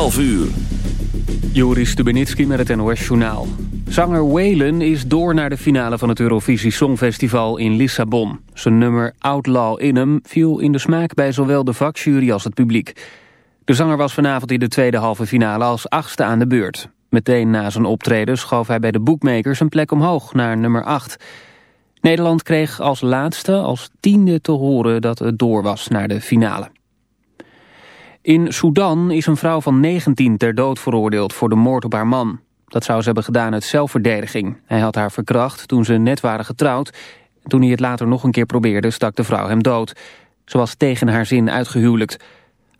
12 uur. Joris Stubenitski met het NOS-journaal. Zanger Waylon is door naar de finale van het Eurovisie Songfestival in Lissabon. Zijn nummer Outlaw in hem viel in de smaak bij zowel de vakjury als het publiek. De zanger was vanavond in de tweede halve finale als achtste aan de beurt. Meteen na zijn optreden schoof hij bij de bookmakers een plek omhoog naar nummer 8. Nederland kreeg als laatste, als tiende te horen dat het door was naar de finale. In Sudan is een vrouw van 19 ter dood veroordeeld voor de moord op haar man. Dat zou ze hebben gedaan uit zelfverdediging. Hij had haar verkracht toen ze net waren getrouwd. Toen hij het later nog een keer probeerde, stak de vrouw hem dood. Ze was tegen haar zin uitgehuwelijkt.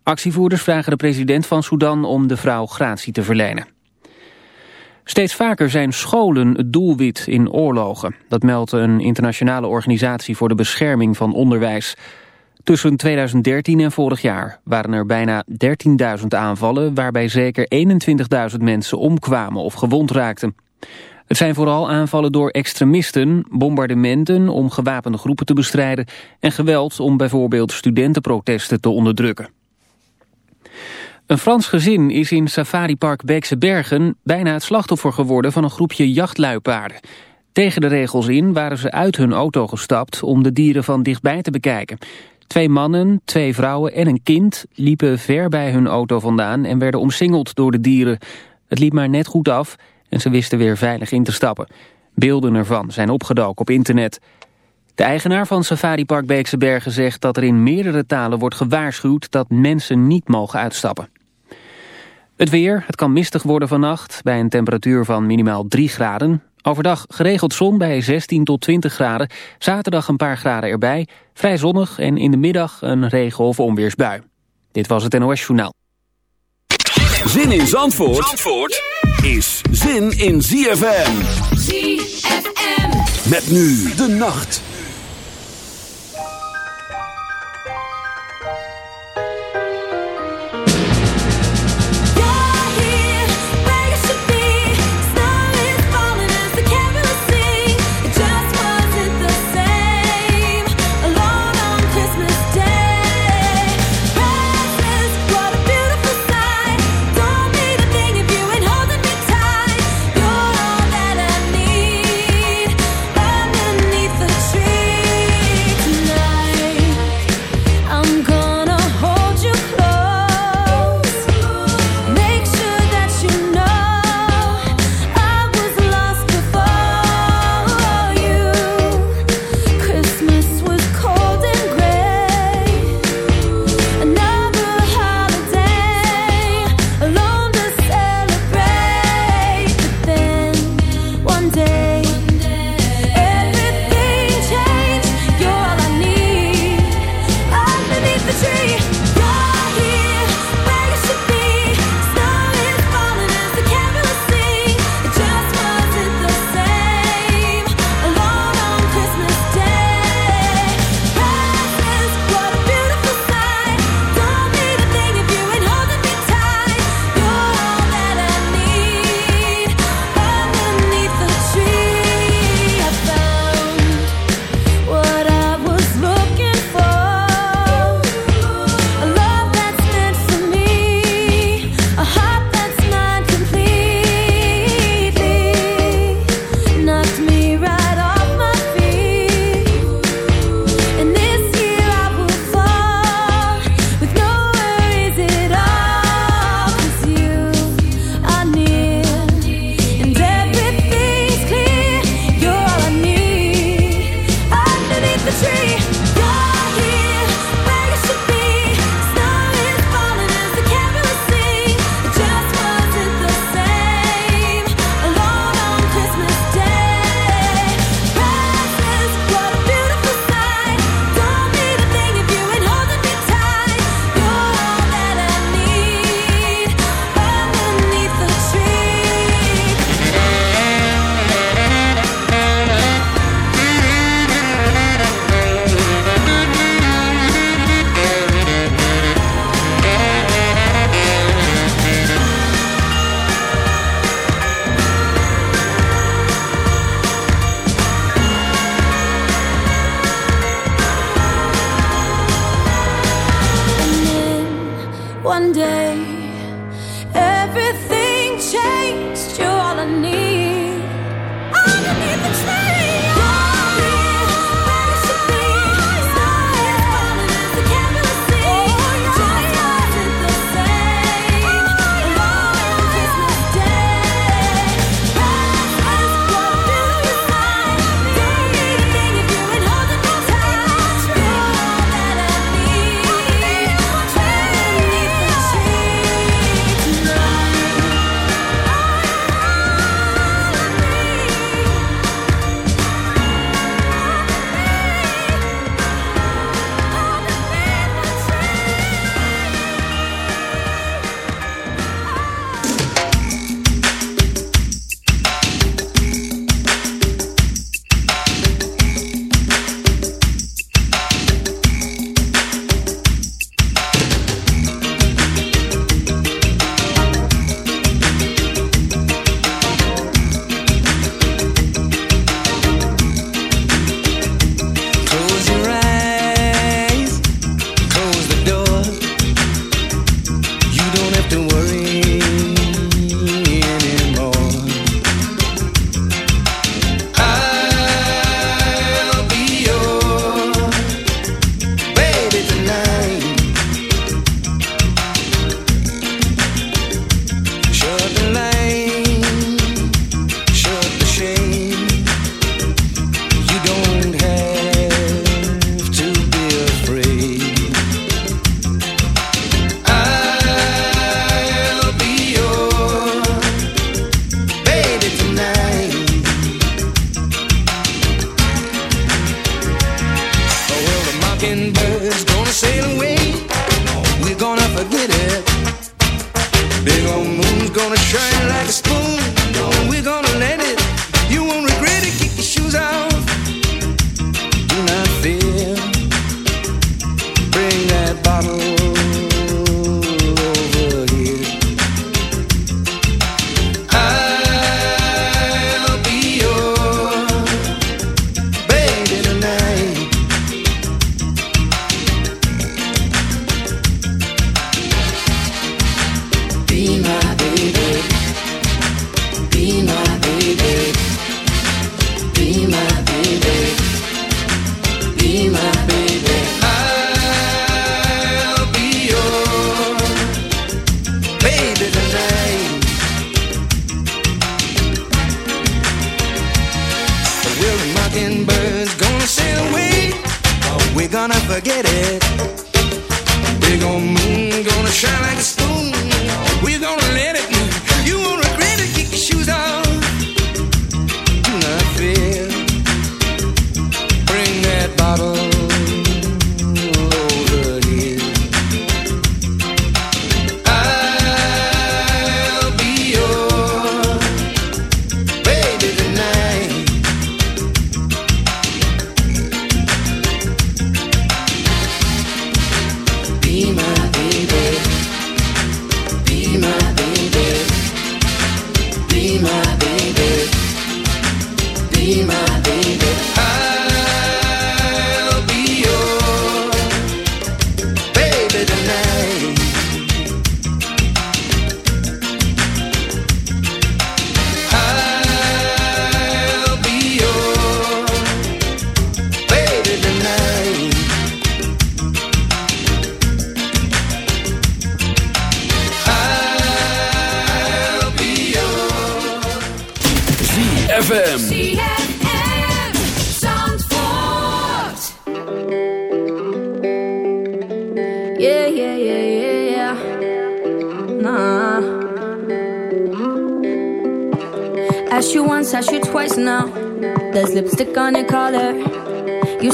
Actievoerders vragen de president van Sudan om de vrouw gratie te verlenen. Steeds vaker zijn scholen het doelwit in oorlogen. Dat meldt een internationale organisatie voor de bescherming van onderwijs. Tussen 2013 en vorig jaar waren er bijna 13.000 aanvallen... waarbij zeker 21.000 mensen omkwamen of gewond raakten. Het zijn vooral aanvallen door extremisten, bombardementen om gewapende groepen te bestrijden... en geweld om bijvoorbeeld studentenprotesten te onderdrukken. Een Frans gezin is in safaripark Beekse Bergen bijna het slachtoffer geworden van een groepje jachtluipaarden. Tegen de regels in waren ze uit hun auto gestapt om de dieren van dichtbij te bekijken. Twee mannen, twee vrouwen en een kind liepen ver bij hun auto vandaan en werden omsingeld door de dieren. Het liep maar net goed af en ze wisten weer veilig in te stappen. Beelden ervan zijn opgedoken op internet. De eigenaar van Safari Park Beekse Bergen zegt dat er in meerdere talen wordt gewaarschuwd dat mensen niet mogen uitstappen. Het weer, het kan mistig worden vannacht bij een temperatuur van minimaal 3 graden. Overdag geregeld zon bij 16 tot 20 graden. Zaterdag een paar graden erbij. Vrij zonnig en in de middag een regen- of onweersbui. Dit was het NOS Journaal. Zin in Zandvoort, Zandvoort is zin in ZFM. ZFM. Met nu de nacht.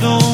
don't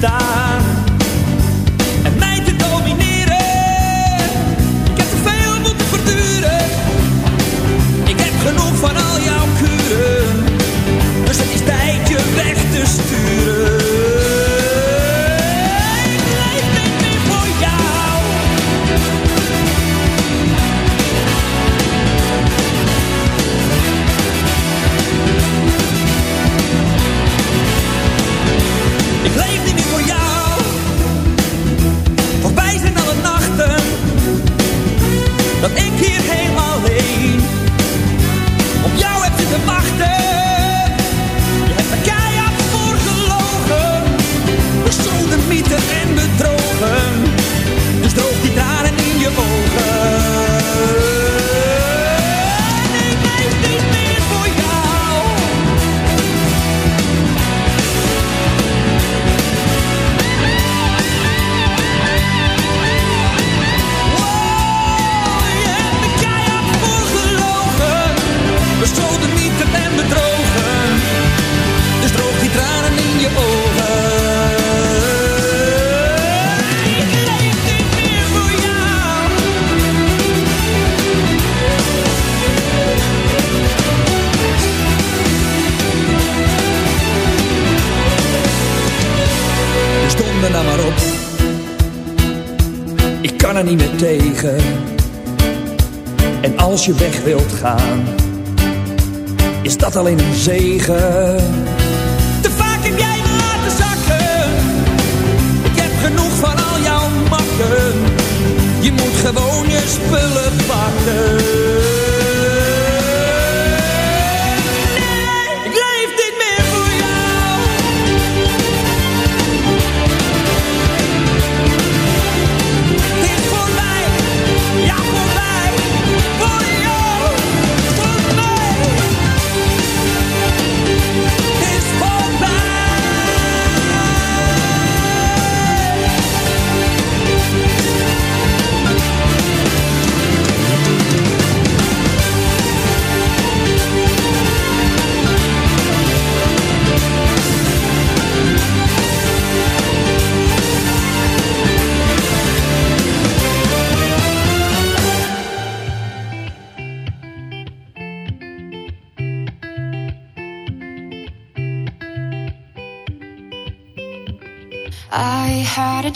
está zegen.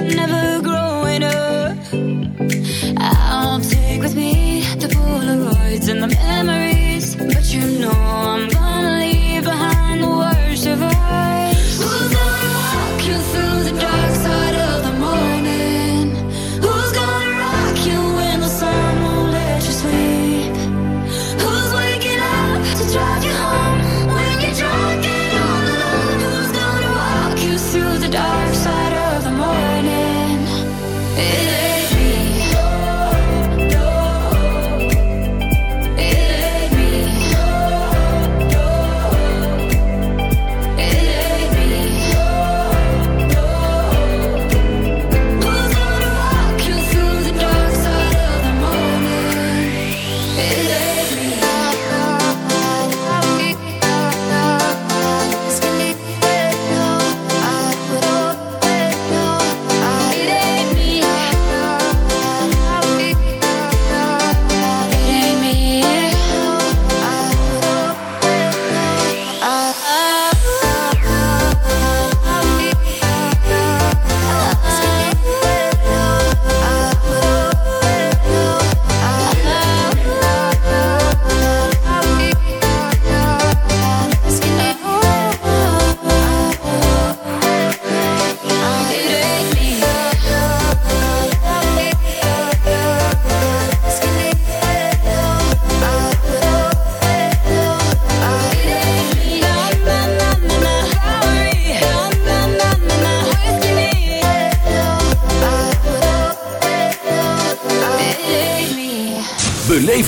Never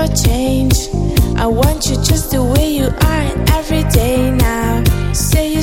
never change. I want you just the way you are, every day now. Say you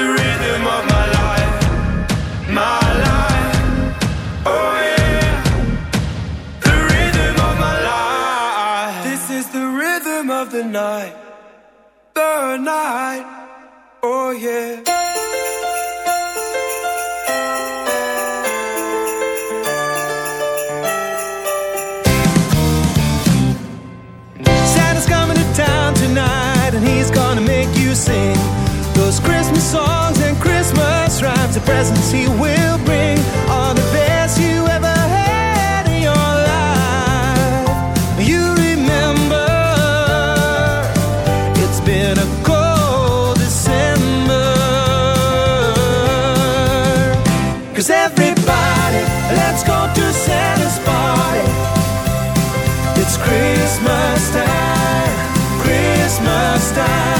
the rhythm of my presence he will bring are the best you ever had in your life. You remember, it's been a cold December. Cause everybody, let's go to Santa's party. It's Christmas time, Christmas time.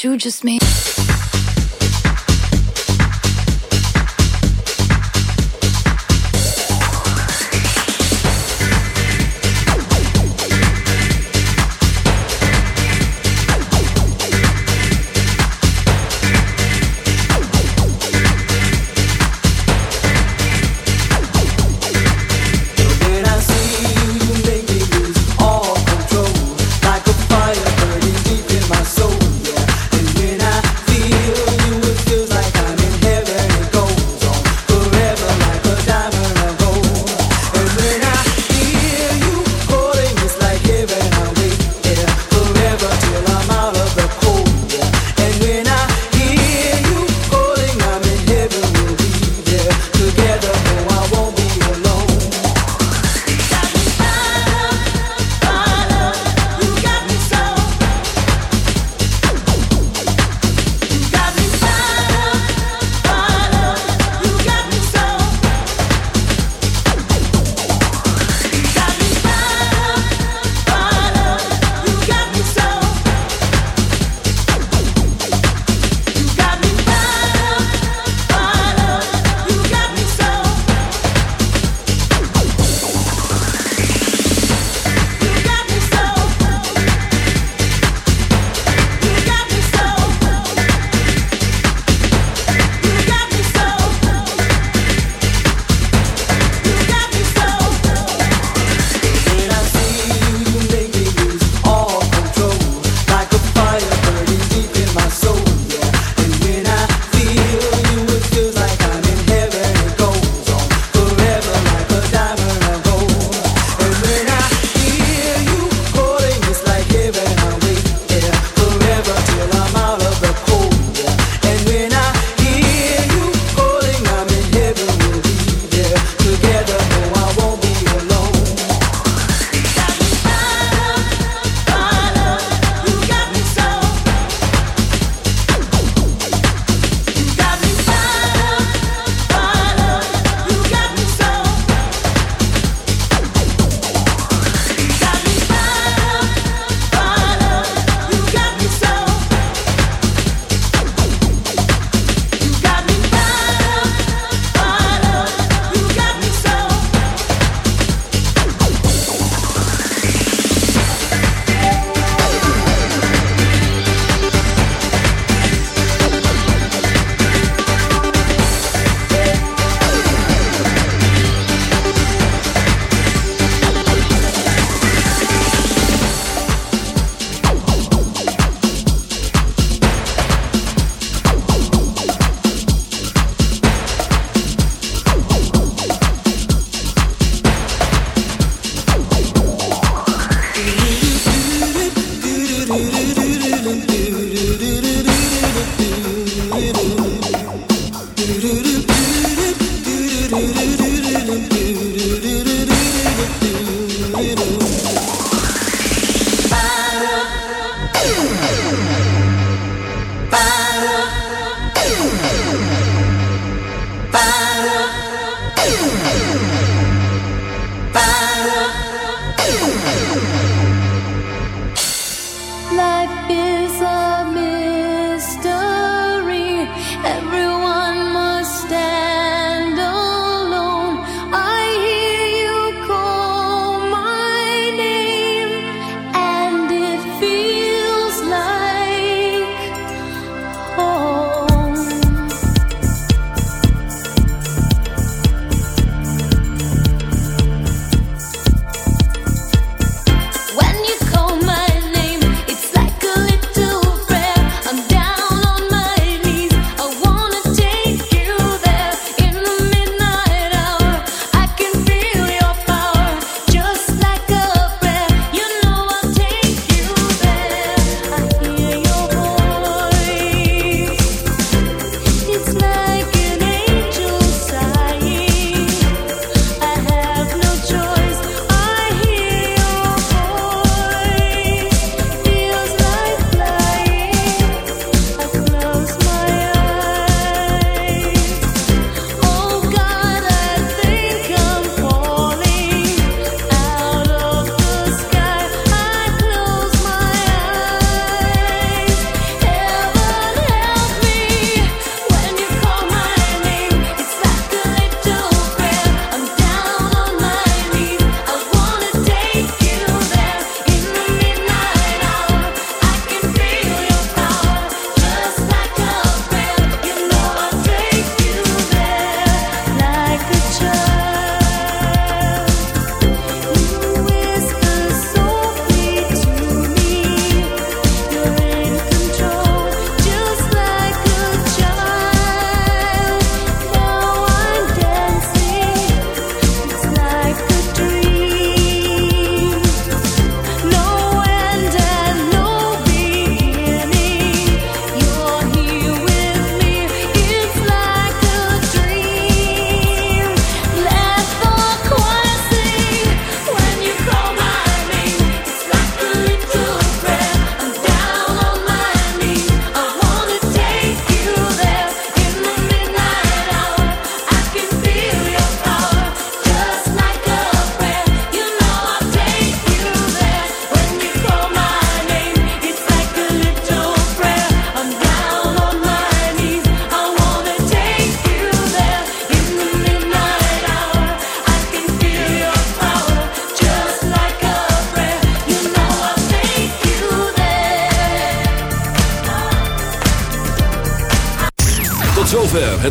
You just made.